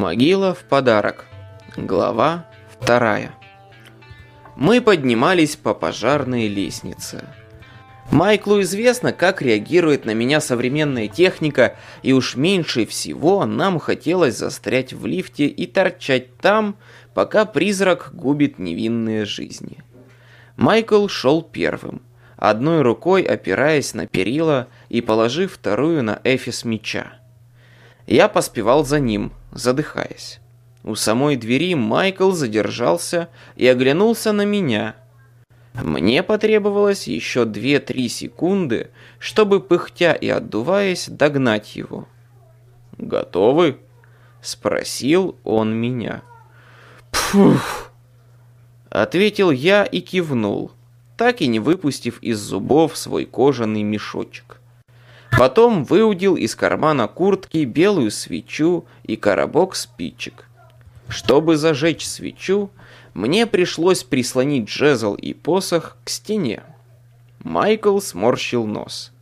Могила в подарок. Глава вторая. Мы поднимались по пожарной лестнице. Майклу известно, как реагирует на меня современная техника, и уж меньше всего нам хотелось застрять в лифте и торчать там, пока призрак губит невинные жизни. Майкл шел первым, одной рукой опираясь на перила и положив вторую на эфис меча. Я поспевал за ним, задыхаясь. У самой двери Майкл задержался и оглянулся на меня. Мне потребовалось еще 2-3 секунды, чтобы, пыхтя и отдуваясь, догнать его. «Готовы?» — спросил он меня. «Пфух!» — ответил я и кивнул, так и не выпустив из зубов свой кожаный мешочек. Потом выудил из кармана куртки белую свечу и коробок спичек. Чтобы зажечь свечу, мне пришлось прислонить жезл и посох к стене. Майкл сморщил нос.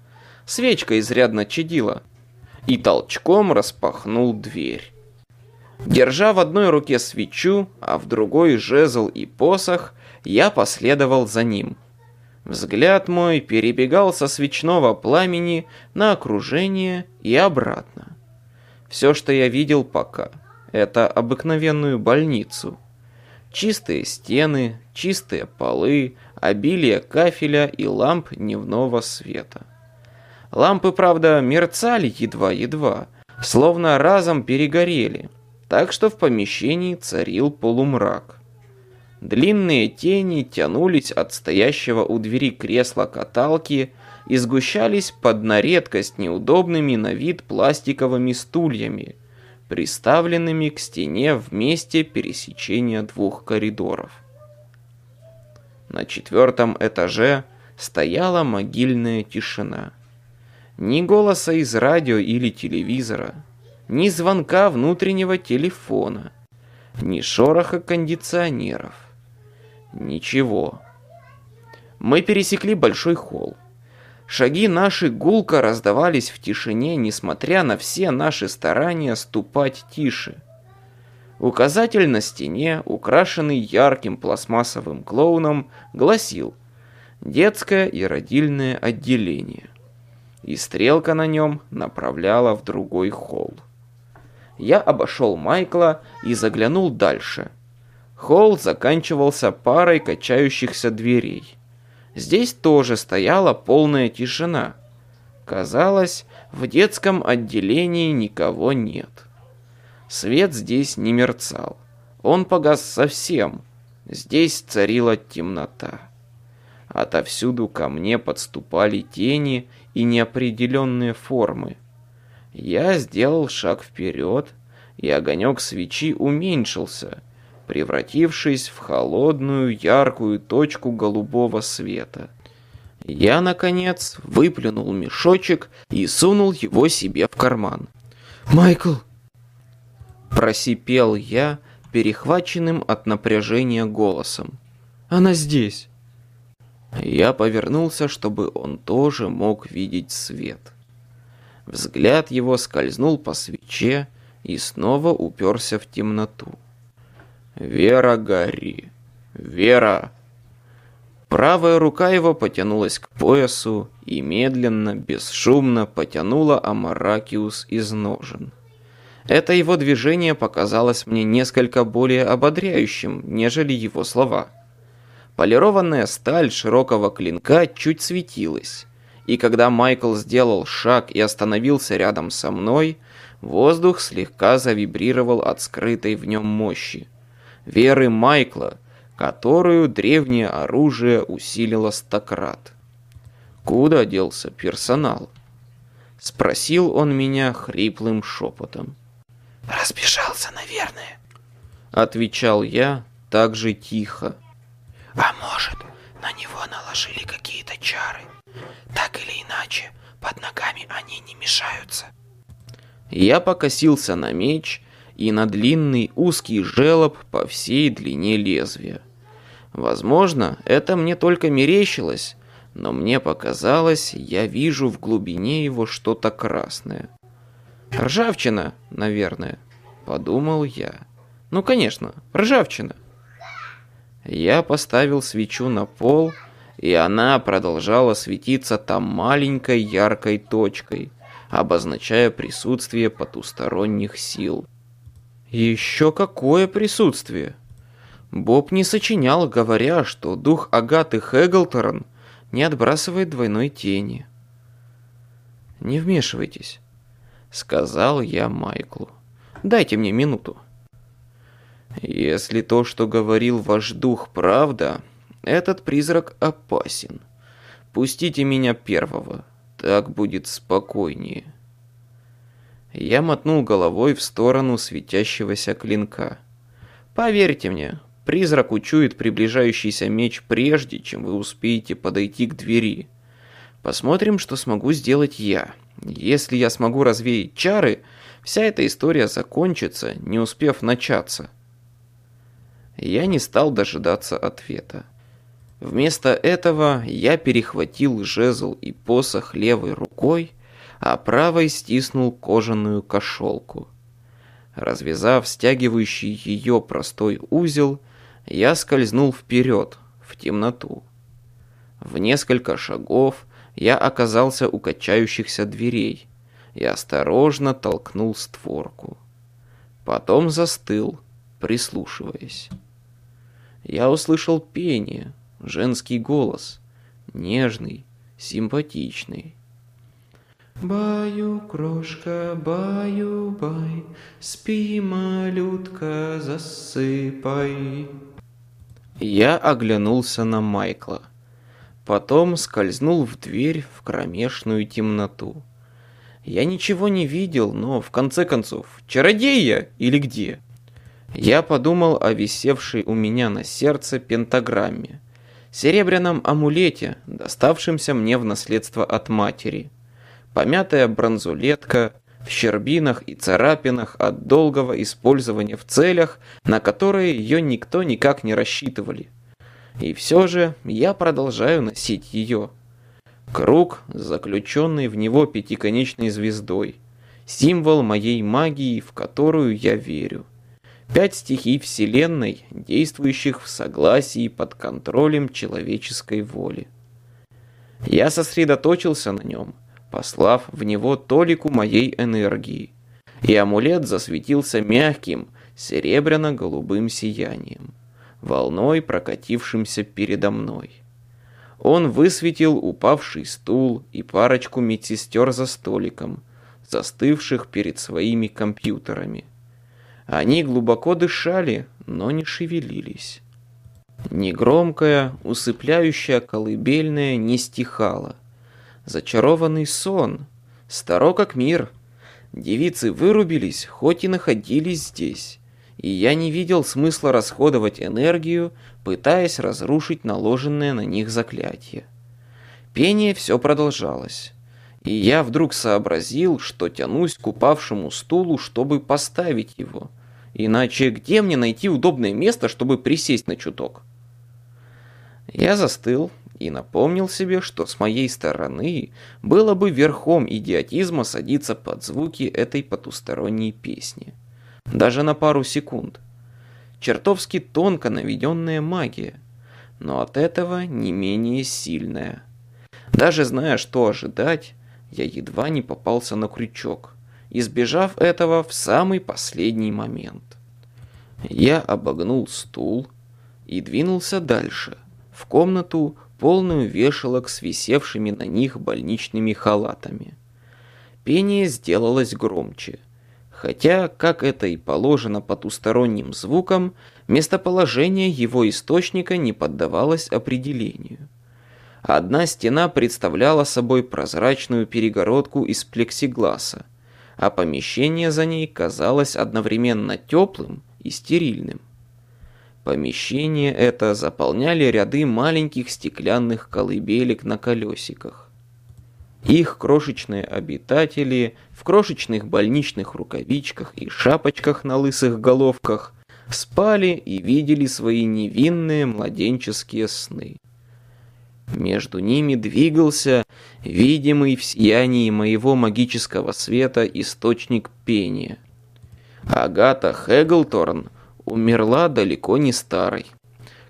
Свечка изрядно чадила и толчком распахнул дверь. Держа в одной руке свечу, а в другой жезл и посох, я последовал за ним – Взгляд мой перебегал со свечного пламени на окружение и обратно. Все, что я видел пока, это обыкновенную больницу. Чистые стены, чистые полы, обилие кафеля и ламп дневного света. Лампы, правда, мерцали едва-едва, словно разом перегорели, так что в помещении царил полумрак. Длинные тени тянулись от стоящего у двери кресла каталки и сгущались под на редкость неудобными на вид пластиковыми стульями, приставленными к стене в месте пересечения двух коридоров. На четвертом этаже стояла могильная тишина. Ни голоса из радио или телевизора, ни звонка внутреннего телефона, ни шороха кондиционеров. Ничего. Мы пересекли большой холл. Шаги наши гулко раздавались в тишине, несмотря на все наши старания ступать тише. Указатель на стене, украшенный ярким пластмассовым клоуном, гласил «Детское и родильное отделение». И стрелка на нем направляла в другой холл. Я обошел Майкла и заглянул дальше – Холл заканчивался парой качающихся дверей. Здесь тоже стояла полная тишина. Казалось, в детском отделении никого нет. Свет здесь не мерцал. Он погас совсем. Здесь царила темнота. Отовсюду ко мне подступали тени и неопределенные формы. Я сделал шаг вперед, и огонек свечи уменьшился, превратившись в холодную яркую точку голубого света. Я, наконец, выплюнул мешочек и сунул его себе в карман. «Майкл!» Просипел я, перехваченным от напряжения голосом. «Она здесь!» Я повернулся, чтобы он тоже мог видеть свет. Взгляд его скользнул по свече и снова уперся в темноту. «Вера, Гарри! Вера!» Правая рука его потянулась к поясу и медленно, бесшумно потянула Амаракиус из ножен. Это его движение показалось мне несколько более ободряющим, нежели его слова. Полированная сталь широкого клинка чуть светилась, и когда Майкл сделал шаг и остановился рядом со мной, воздух слегка завибрировал от скрытой в нем мощи веры Майкла, которую древнее оружие усилило стократ. Куда делся персонал? Спросил он меня хриплым шепотом. «Разбежался, наверное», — отвечал я так же тихо. «А может, на него наложили какие-то чары? Так или иначе, под ногами они не мешаются». Я покосился на меч и на длинный узкий желоб по всей длине лезвия. Возможно, это мне только мерещилось, но мне показалось, я вижу в глубине его что-то красное. Ржавчина, наверное, Подумал я. Ну, конечно, ржавчина. Я поставил свечу на пол, и она продолжала светиться там маленькой яркой точкой, обозначая присутствие потусторонних сил. Еще какое присутствие! Боб не сочинял, говоря, что дух Агаты Хэглторн не отбрасывает двойной тени. «Не вмешивайтесь», — сказал я Майклу. «Дайте мне минуту». «Если то, что говорил ваш дух, правда, этот призрак опасен. Пустите меня первого, так будет спокойнее». Я мотнул головой в сторону светящегося клинка. «Поверьте мне, призрак учует приближающийся меч прежде, чем вы успеете подойти к двери. Посмотрим, что смогу сделать я. Если я смогу развеять чары, вся эта история закончится, не успев начаться». Я не стал дожидаться ответа. Вместо этого я перехватил жезл и посох левой рукой, а правой стиснул кожаную кошелку. Развязав стягивающий ее простой узел, я скользнул вперед, в темноту. В несколько шагов я оказался у качающихся дверей и осторожно толкнул створку. Потом застыл, прислушиваясь я услышал пение, женский голос, нежный, симпатичный. Баю, крошка, баю, бай, спи, малютка, засыпай. Я оглянулся на Майкла. Потом скользнул в дверь в кромешную темноту. Я ничего не видел, но в конце концов, чародей я или где? Я подумал о висевшей у меня на сердце пентаграмме, серебряном амулете, доставшемся мне в наследство от матери. Помятая бронзулетка, в щербинах и царапинах от долгого использования в целях, на которые ее никто никак не рассчитывали. И все же я продолжаю носить ее. Круг, заключенный в него пятиконечной звездой, символ моей магии, в которую я верю. Пять стихий Вселенной, действующих в согласии под контролем человеческой воли. Я сосредоточился на нем, послав в него толику моей энергии, и амулет засветился мягким, серебряно-голубым сиянием, волной прокатившимся передо мной. Он высветил упавший стул и парочку медсестер за столиком, застывших перед своими компьютерами – они глубоко дышали, но не шевелились. Негромкая, усыпляющая колыбельная не стихала. Зачарованный сон, старо как мир. Девицы вырубились, хоть и находились здесь. И я не видел смысла расходовать энергию, пытаясь разрушить наложенное на них заклятие. Пение все продолжалось. И я вдруг сообразил, что тянусь к упавшему стулу, чтобы поставить его. Иначе где мне найти удобное место, чтобы присесть на чуток? Я застыл и напомнил себе, что с моей стороны было бы верхом идиотизма садиться под звуки этой потусторонней песни. Даже на пару секунд. Чертовски тонко наведенная магия, но от этого не менее сильная. Даже зная, что ожидать, я едва не попался на крючок, избежав этого в самый последний момент. Я обогнул стул и двинулся дальше, в комнату, полную вешалок с висевшими на них больничными халатами. Пение сделалось громче, хотя, как это и положено потусторонним звукам, местоположение его источника не поддавалось определению. Одна стена представляла собой прозрачную перегородку из плексигласа, а помещение за ней казалось одновременно теплым и стерильным. Помещение это заполняли ряды маленьких стеклянных колыбелек на колесиках. Их крошечные обитатели в крошечных больничных рукавичках и шапочках на лысых головках спали и видели свои невинные младенческие сны. Между ними двигался, видимый в сиянии моего магического света, источник пения – Агата Хэглторн умерла далеко не старой.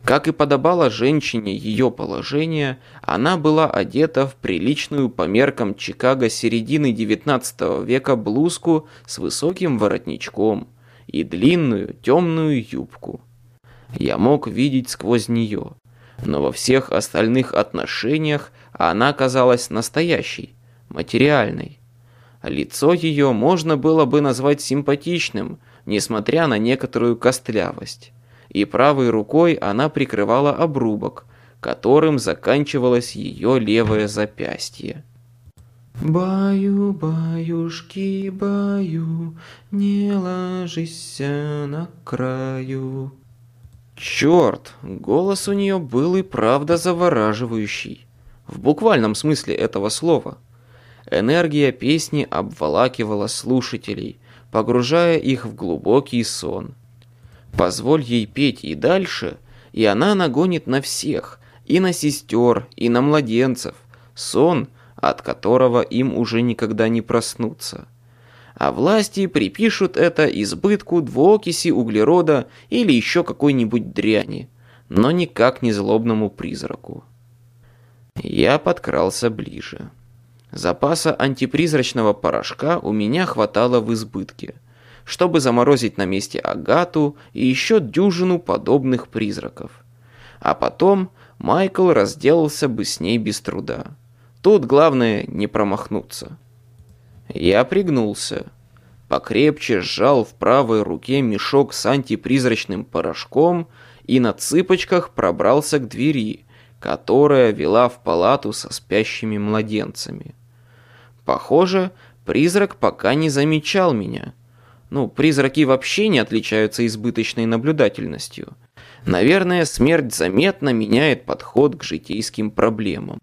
Как и подобало женщине ее положения, она была одета в приличную по меркам Чикаго середины XIX века блузку с высоким воротничком и длинную темную юбку. Я мог видеть сквозь нее, но во всех остальных отношениях она казалась настоящей, материальной. Лицо ее можно было бы назвать симпатичным, несмотря на некоторую костлявость и правой рукой она прикрывала обрубок, которым заканчивалось ее левое запястье. «Баю, баюшки, баю, не ложись на краю». Черт, голос у нее был и правда завораживающий. В буквальном смысле этого слова. Энергия песни обволакивала слушателей, погружая их в глубокий сон. Позволь ей петь и дальше, и она нагонит на всех, и на сестер, и на младенцев, сон, от которого им уже никогда не проснуться. А власти припишут это избытку двуокиси углерода или еще какой-нибудь дряни, но никак не злобному призраку. Я подкрался ближе. Запаса антипризрачного порошка у меня хватало в избытке – чтобы заморозить на месте Агату и еще дюжину подобных призраков. А потом Майкл разделался бы с ней без труда. Тут главное не промахнуться. Я пригнулся. Покрепче сжал в правой руке мешок с антипризрачным порошком и на цыпочках пробрался к двери, которая вела в палату со спящими младенцами. Похоже, призрак пока не замечал меня, ну, призраки вообще не отличаются избыточной наблюдательностью. Наверное, смерть заметно меняет подход к житейским проблемам.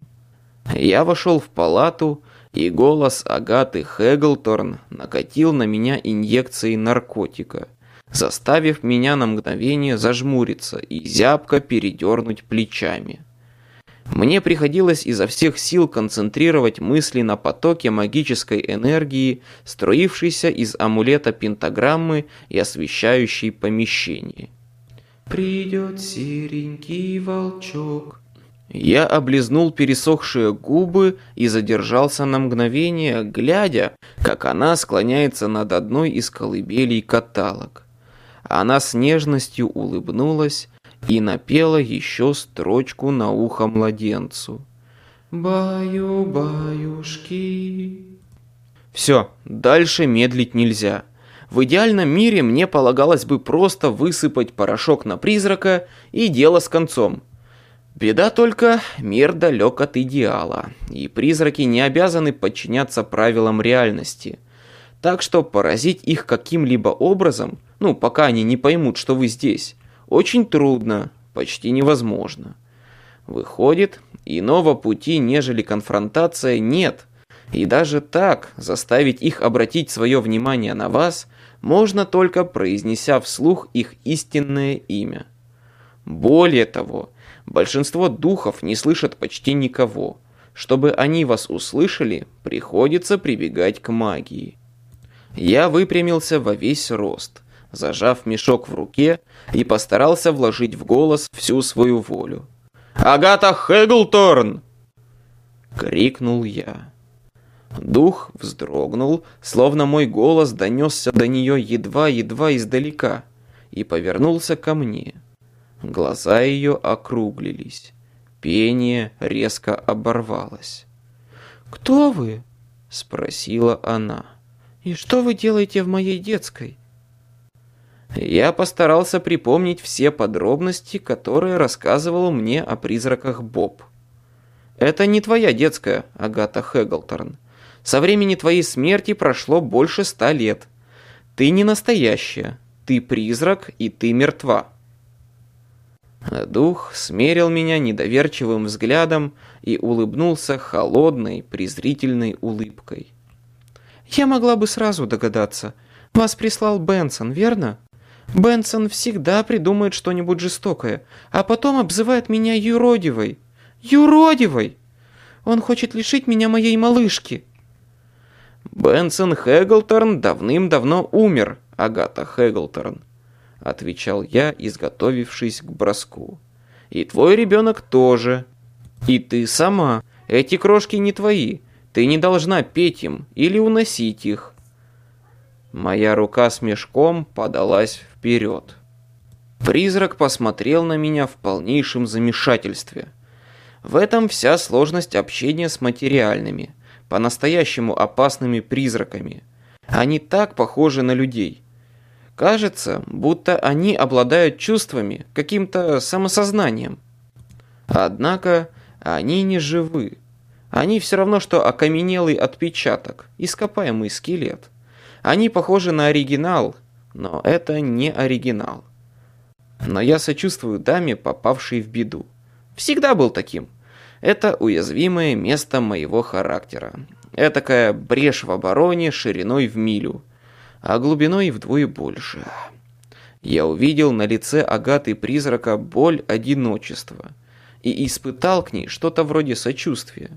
Я вошел в палату, и голос Агаты Хэглторн накатил на меня инъекцией наркотика, заставив меня на мгновение зажмуриться и зябко передернуть плечами. Мне приходилось изо всех сил концентрировать мысли на потоке магической энергии, струившейся из амулета пентаграммы и освещающей помещение. «Придет серенький волчок». Я облизнул пересохшие губы и задержался на мгновение, глядя, как она склоняется над одной из колыбелей каталог. Она с нежностью улыбнулась, и напела еще строчку на ухо младенцу. «Баю-баюшки». Все, дальше медлить нельзя. В идеальном мире мне полагалось бы просто высыпать порошок на призрака и дело с концом. Беда только, мир далек от идеала, и призраки не обязаны подчиняться правилам реальности. Так что поразить их каким-либо образом, ну, пока они не поймут, что вы здесь, очень трудно, почти невозможно. Выходит, иного пути, нежели конфронтация, нет. И даже так заставить их обратить свое внимание на вас можно только произнеся вслух их истинное имя. Более того, большинство духов не слышат почти никого. Чтобы они вас услышали, приходится прибегать к магии. Я выпрямился во весь рост зажав мешок в руке и постарался вложить в голос всю свою волю. «Агата Хэглторн!» — крикнул я. Дух вздрогнул, словно мой голос донесся до нее едва-едва издалека, и повернулся ко мне. Глаза ее округлились. Пение резко оборвалось. «Кто вы?» — спросила она. «И что вы делаете в моей детской?» Я постарался припомнить все подробности, которые рассказывал мне о призраках Боб. Это не твоя детская, Агата Хэглторн. Со времени твоей смерти прошло больше ста лет. Ты не настоящая. Ты призрак, и ты мертва. Дух смерил меня недоверчивым взглядом и улыбнулся холодной, презрительной улыбкой. «Я могла бы сразу догадаться. Вас прислал Бенсон, верно?» Бенсон всегда придумает что-нибудь жестокое, а потом обзывает меня юродивой. Юродивой! Он хочет лишить меня моей малышки. Бенсон Хэглторн давным-давно умер, Агата Хэглторн», — отвечал я, изготовившись к броску. «И твой ребенок тоже. И ты сама. Эти крошки не твои. Ты не должна петь им или уносить их». Моя рука с мешком подалась вперед. Призрак посмотрел на меня в полнейшем замешательстве. В этом вся сложность общения с материальными, по-настоящему опасными призраками. Они так похожи на людей. Кажется, будто они обладают чувствами, каким-то самосознанием. Однако они не живы. Они все равно, что окаменелый отпечаток, ископаемый скелет. Они похожи на оригинал, но это не оригинал. Но я сочувствую даме, попавшей в беду. Всегда был таким. Это уязвимое место моего характера. Этакая брешь в обороне шириной в милю, а глубиной вдвое больше. Я увидел на лице Агаты призрака боль одиночества и испытал к ней что-то вроде сочувствия.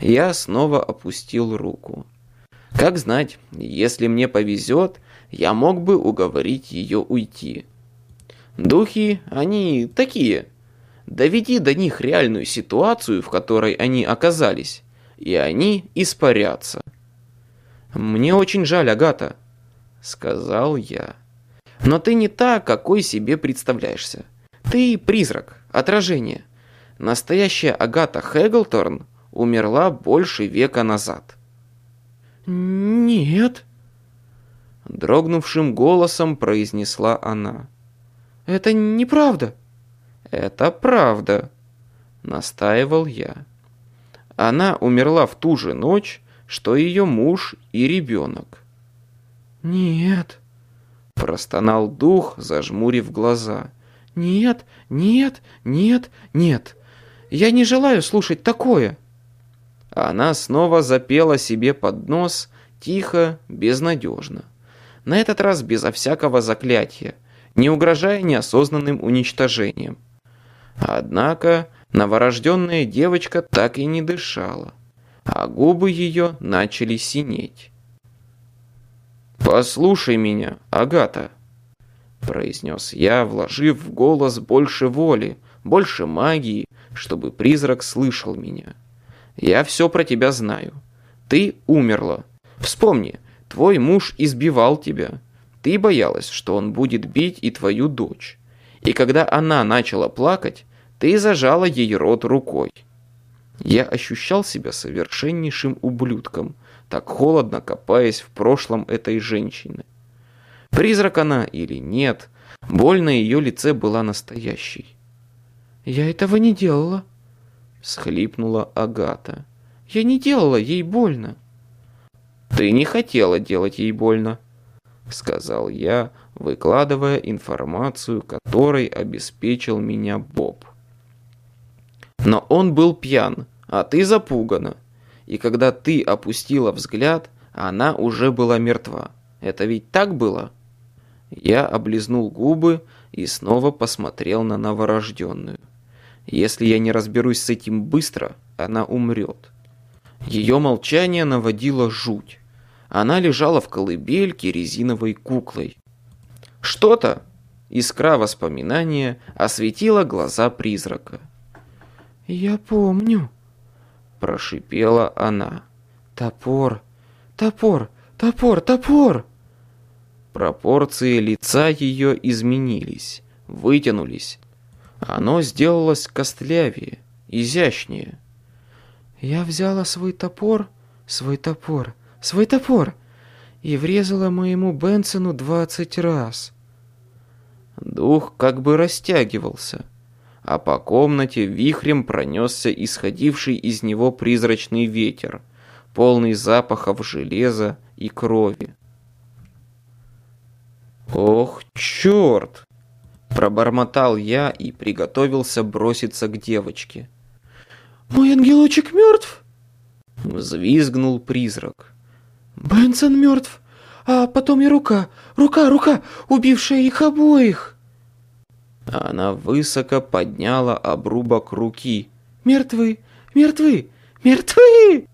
Я снова опустил руку. Как знать, если мне повезет, я мог бы уговорить ее уйти. Духи, они такие. Доведи до них реальную ситуацию, в которой они оказались, и они испарятся. «Мне очень жаль, Агата», — сказал я. «Но ты не та, какой себе представляешься. Ты призрак, отражение. Настоящая Агата Хэглторн умерла больше века назад». «Нет», — дрогнувшим голосом произнесла она. Это неправда. Это правда, настаивал я. Она умерла в ту же ночь, что ее муж и ребенок. Нет, простонал дух, зажмурив глаза. Нет, нет, нет, нет. Я не желаю слушать такое. Она снова запела себе под нос, тихо, безнадежно. На этот раз безо всякого заклятия, не угрожая неосознанным уничтожением. Однако новорожденная девочка так и не дышала, а губы ее начали синеть. «Послушай меня, Агата», — произнес я, вложив в голос больше воли, больше магии, чтобы призрак слышал меня. «Я все про тебя знаю. Ты умерла. Вспомни, твой муж избивал тебя, ты боялась, что он будет бить и твою дочь. И когда она начала плакать, ты зажала ей рот рукой. Я ощущал себя совершеннейшим ублюдком, так холодно копаясь в прошлом этой женщины. Призрак она или нет, боль на ее лице была настоящей. «Я этого не делала», — всхлипнула Агата. «Я не делала ей больно». «Ты не хотела делать ей больно», — сказал я, выкладывая информацию, которой обеспечил меня Боб. Но он был пьян, а ты запугана. И когда ты опустила взгляд, она уже была мертва. Это ведь так было? Я облизнул губы и снова посмотрел на новорожденную. Если я не разберусь с этим быстро, она умрет. Ее молчание наводило жуть. Она лежала в колыбельке резиновой куклой. Что-то, искра воспоминания, осветила глаза призрака. «Я помню», — прошипела она. «Топор, топор, топор, топор!» Пропорции лица ее изменились, вытянулись. Оно сделалось костлявее, изящнее. «Я взяла свой топор, свой топор, свой топор и врезала моему Бенсону двадцать раз. Дух как бы растягивался, а по комнате вихрем пронесся исходивший из него призрачный ветер, полный запахов железа и крови. «Ох, черт!» Пробормотал я и приготовился броситься к девочке. «Мой ангелочек мертв?» Взвизгнул призрак. Бенсон мертв, а потом и рука, рука, рука, убившая их обоих. Она высоко подняла обрубок руки. Мертвы, мертвы, мертвы!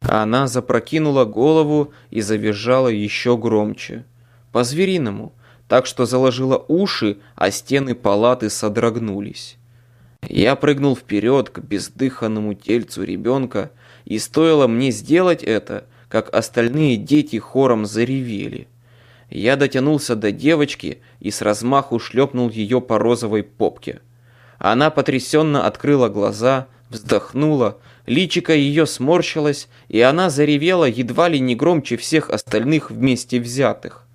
Она запрокинула голову и завизжала еще громче. по-звериному, так что заложило уши, а стены палаты содрогнулись. Я прыгнул вперед к бездыханному тельцу ребенка, и стоило мне сделать это, как остальные дети хором заревели. Я дотянулся до девочки и с размаху шлепнул ее по розовой попке. Она потрясенно открыла глаза, вздохнула, личико ее сморщилось, и она заревела едва ли не громче всех остальных вместе взятых.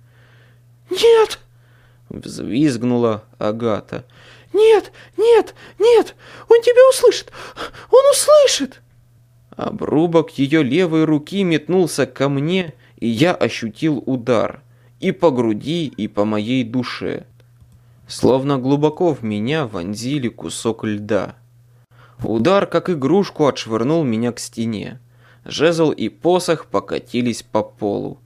«Нет!» — взвизгнула Агата. «Нет, нет, нет! Он тебя услышит! Он услышит!» Обрубок ее левой руки метнулся ко мне, и я ощутил удар. И по груди, и по моей душе. Словно глубоко в меня вонзили кусок льда. Удар, как игрушку, отшвырнул меня к стене. Жезл и посох покатились по полу.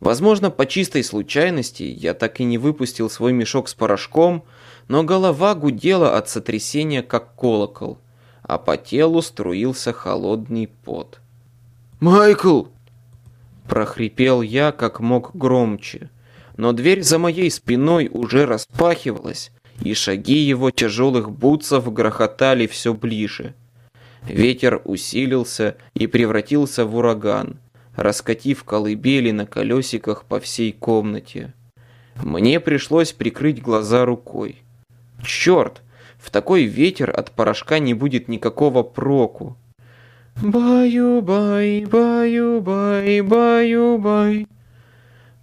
Возможно, по чистой случайности я так и не выпустил свой мешок с порошком, но голова гудела от сотрясения, как колокол, а по телу струился холодный пот. «Майкл!» Прохрипел я как мог громче, но дверь за моей спиной уже распахивалась, и шаги его тяжелых бутсов грохотали все ближе. Ветер усилился и превратился в ураган, раскатив колыбели на колесиках по всей комнате. Мне пришлось прикрыть глаза рукой. Черт, в такой ветер от порошка не будет никакого проку. Баю-бай, баю-бай, баю-бай.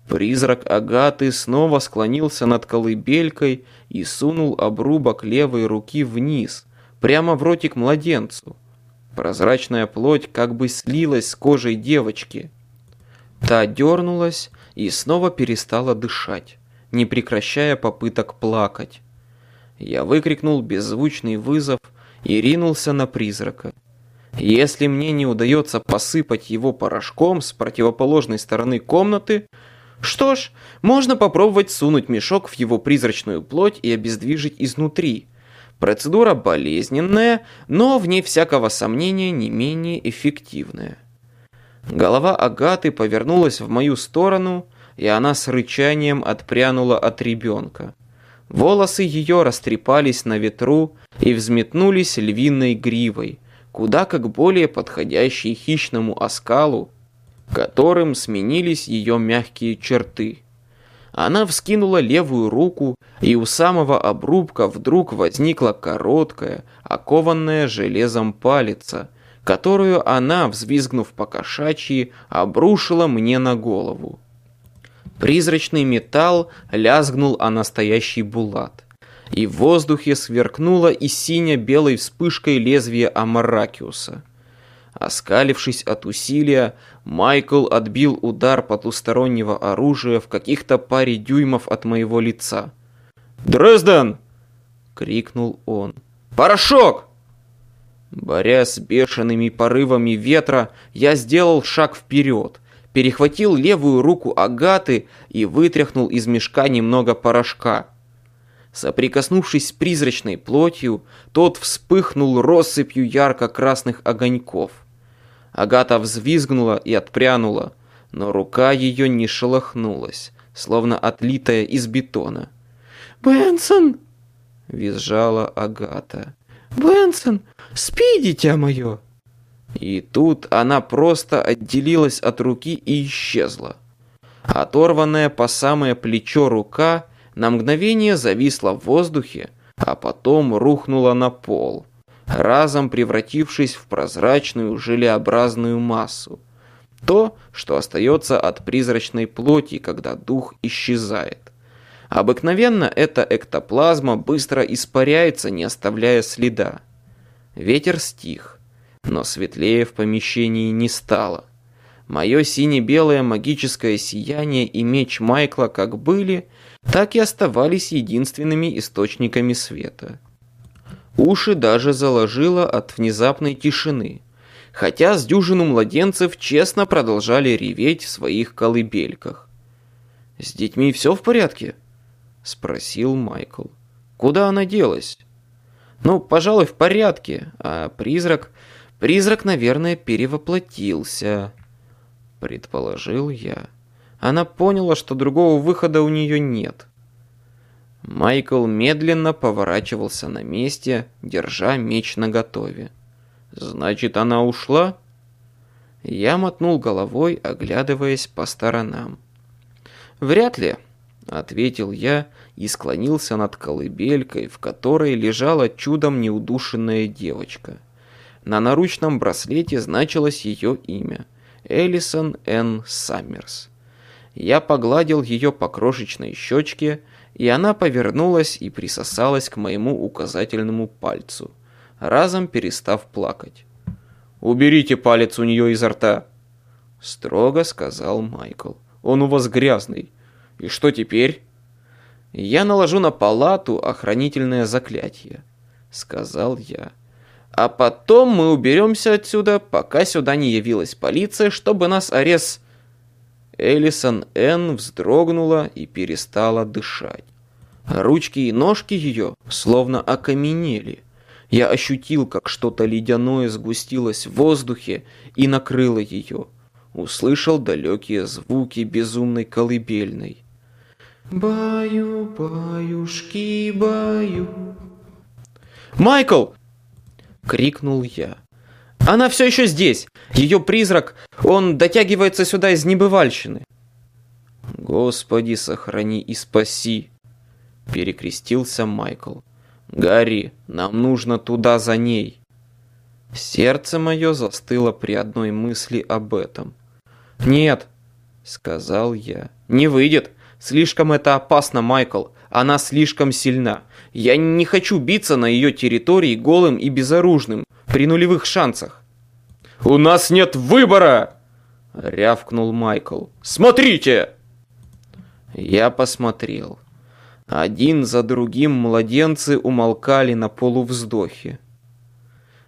Призрак Агаты снова склонился над колыбелькой и сунул обрубок левой руки вниз, прямо в ротик младенцу. Прозрачная плоть как бы слилась с кожей девочки. Та дернулась и снова перестала дышать, не прекращая попыток плакать. Я выкрикнул беззвучный вызов и ринулся на призрака. Если мне не удается посыпать его порошком с противоположной стороны комнаты, что ж, можно попробовать сунуть мешок в его призрачную плоть и обездвижить изнутри. Процедура болезненная, но вне всякого сомнения не менее эффективная. Голова Агаты повернулась в мою сторону, и она с рычанием отпрянула от ребенка. Волосы ее растрепались на ветру и взметнулись львиной гривой, куда как более подходящей хищному оскалу, которым сменились ее мягкие черты. Она вскинула левую руку, и у самого обрубка вдруг возникла короткая, окованная железом палица, которую она, взвизгнув по кошачьи, обрушила мне на голову. Призрачный металл лязгнул о настоящий булат, и в воздухе сверкнуло и сине-белой вспышкой лезвие Амаракиуса. Оскалившись от усилия, Майкл отбил удар потустороннего оружия в каких-то паре дюймов от моего лица. «Дрезден!» — крикнул он. «Порошок!» Борясь с бешеными порывами ветра, я сделал шаг вперед, перехватил левую руку Агаты и вытряхнул из мешка немного порошка. Соприкоснувшись с призрачной плотью, тот вспыхнул россыпью ярко-красных огоньков. Агата взвизгнула и отпрянула, но рука ее не шелохнулась, словно отлитая из бетона. «Бенсон!» — визжала Агата. «Бенсон, спи, дитя мое!» И тут она просто отделилась от руки и исчезла. Оторванная по самое плечо рука на мгновение зависла в воздухе, а потом рухнула на пол, разом превратившись в прозрачную желеобразную массу. То, что остается от призрачной плоти, когда дух исчезает. Обыкновенно эта эктоплазма быстро испаряется, не оставляя следа. Ветер стих, но светлее в помещении не стало. Мое сине-белое магическое сияние и меч Майкла как были, так и оставались единственными источниками света. Уши даже заложило от внезапной тишины, хотя с дюжину младенцев честно продолжали реветь в своих колыбельках. «С детьми все в порядке?» — спросил Майкл. «Куда она делась?» «Ну, пожалуй, в порядке, а призрак...» «Призрак, наверное, перевоплотился», — предположил я. Она поняла, что другого выхода у нее нет. Майкл медленно поворачивался на месте, держа меч наготове. «Значит, она ушла?» Я мотнул головой, оглядываясь по сторонам. «Вряд ли», — ответил я и склонился над колыбелькой, в которой лежала чудом неудушенная девочка. На наручном браслете значилось ее имя — Элисон Н. Саммерс. Я погладил ее по крошечной щечке, и она повернулась и присосалась к моему указательному пальцу, разом перестав плакать. «Уберите палец у нее изо рта!» Строго сказал Майкл. «Он у вас грязный. И что теперь?» «Я наложу на палату охранительное заклятие», — сказал я. «А потом мы уберемся отсюда, пока сюда не явилась полиция, чтобы нас арест...» Элисон Н. вздрогнула и перестала дышать. Ручки и ножки ее словно окаменели. Я ощутил, как что-то ледяное сгустилось в воздухе и накрыло ее. Услышал далекие звуки безумной колыбельной. «Баю, баюшки, баю...» «Майкл!» — крикнул я. Она все еще здесь. Ее призрак, он дотягивается сюда из небывальщины. Господи, сохрани и спаси, перекрестился Майкл. Гарри, нам нужно туда за ней. Сердце мое застыло при одной мысли об этом. Нет, сказал я. Не выйдет. Слишком это опасно, Майкл. Она слишком сильна. Я не хочу биться на ее территории голым и безоружным при нулевых шансах. «У нас нет выбора!» — рявкнул Майкл. «Смотрите!» Я посмотрел. Один за другим младенцы умолкали на полувздохе.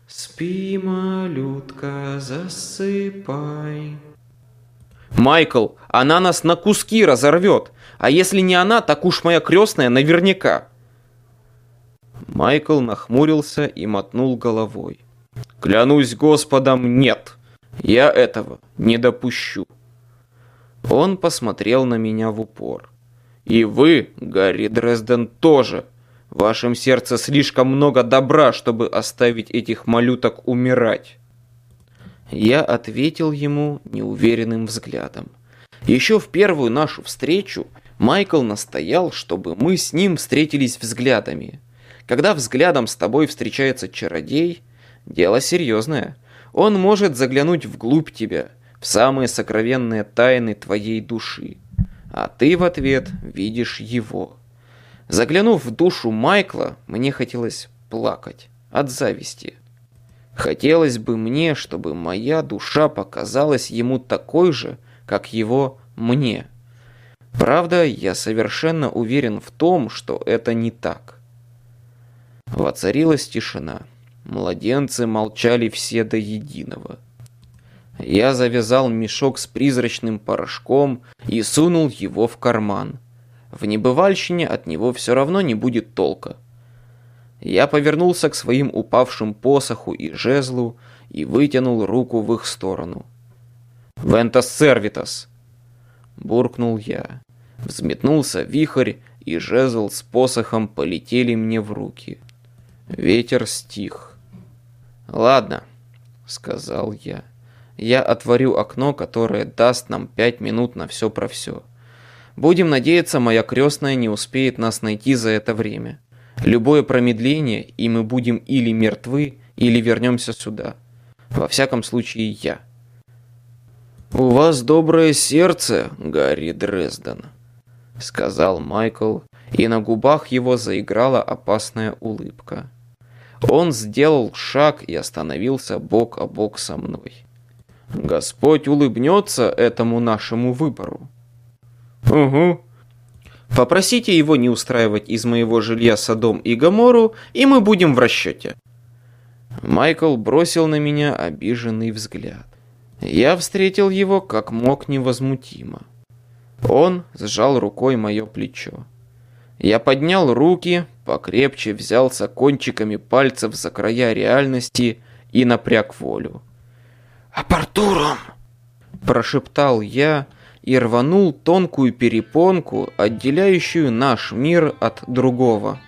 «Спи, малютка, засыпай». «Майкл, она нас на куски разорвет, а если не она, так уж моя крестная наверняка». Майкл нахмурился и мотнул головой. Клянусь Господом, нет. Я этого не допущу. Он посмотрел на меня в упор. И вы, Гарри Дрезден, тоже. В вашем сердце слишком много добра, чтобы оставить этих малюток умирать. Я ответил ему неуверенным взглядом. Еще в первую нашу встречу Майкл настоял, чтобы мы с ним встретились взглядами. Когда взглядом с тобой встречается чародей, Дело серьезное. Он может заглянуть вглубь тебя, в самые сокровенные тайны твоей души. А ты в ответ видишь его. Заглянув в душу Майкла, мне хотелось плакать от зависти. Хотелось бы мне, чтобы моя душа показалась ему такой же, как его мне. Правда, я совершенно уверен в том, что это не так. Воцарилась тишина. Младенцы молчали все до единого. Я завязал мешок с призрачным порошком и сунул его в карман. В небывальщине от него все равно не будет толка. Я повернулся к своим упавшим посоху и жезлу и вытянул руку в их сторону. «Вентас сервитас!» Буркнул я. Взметнулся вихрь, и жезл с посохом полетели мне в руки. Ветер стих. «Ладно», — сказал я. «Я отворю окно, которое даст нам пять минут на все про все. Будем надеяться, моя крестная не успеет нас найти за это время. Любое промедление, и мы будем или мертвы, или вернемся сюда. Во всяком случае, я». «У вас доброе сердце, Гарри Дрезден», — сказал Майкл, и на губах его заиграла опасная улыбка. Он сделал шаг и остановился бок о бок со мной. Господь улыбнется этому нашему выбору. Угу. Попросите его не устраивать из моего жилья Содом и Гомору, и мы будем в расчете. Майкл бросил на меня обиженный взгляд. Я встретил его как мог невозмутимо. Он сжал рукой мое плечо. Я поднял руки, покрепче взялся кончиками пальцев за края реальности и напряг волю. «Апартуром!» – прошептал я, и рванул тонкую перепонку, отделяющую наш мир от другого.